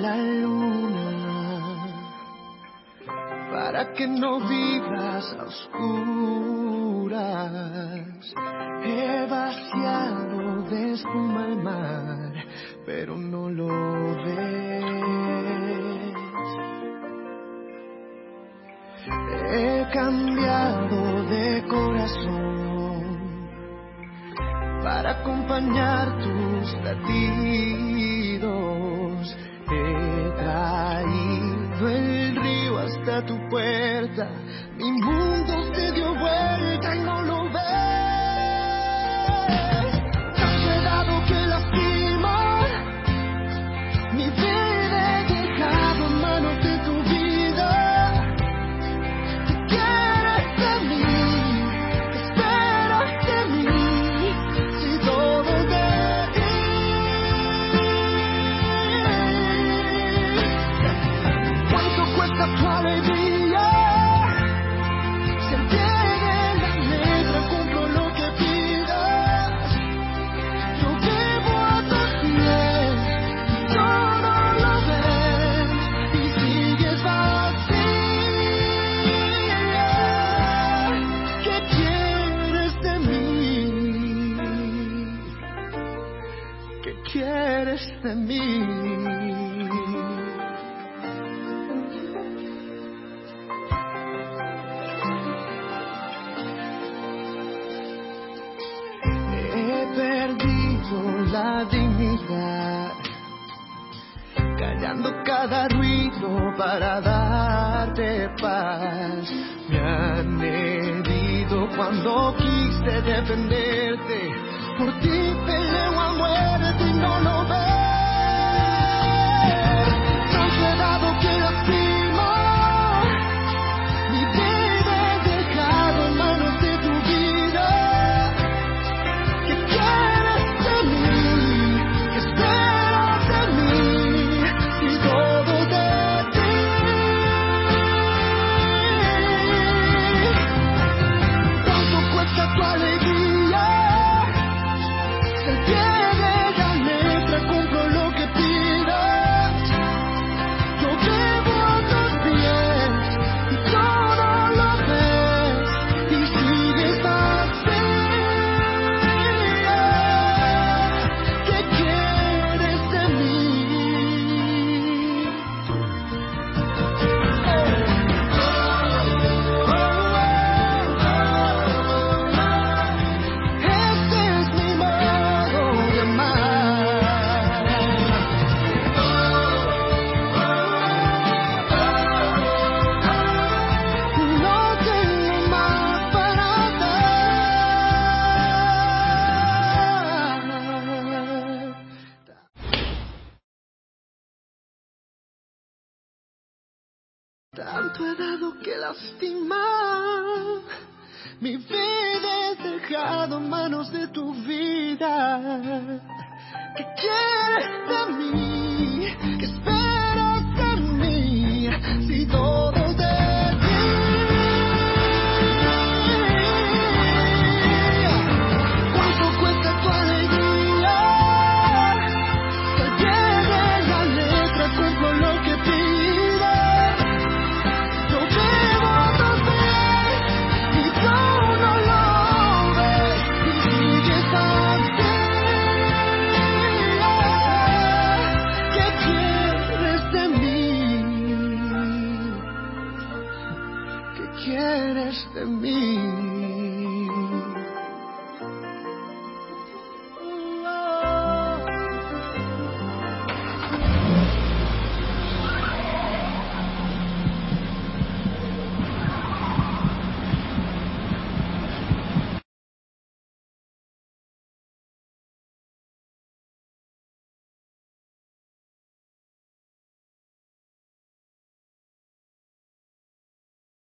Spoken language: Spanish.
la luna para que no vivas a oscuras. He vaciado de espuma el mar, pero no lo ves. He cambiado de corazón para acompañar tus latidos. He traído el río hasta tu puerta. Mi mundo se dio vuelta y no lo ves. He perdido la dignidad, callando cada ruido para darte paz. Me han herido cuando quise defenderte, por ti peleo Tanto he dado que lastimar. Mi vida he dejado manos de tu vida. ¿Qué quieres de mí? ¿Qué mí?